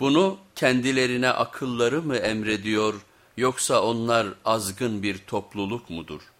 Bunu kendilerine akılları mı emrediyor yoksa onlar azgın bir topluluk mudur?''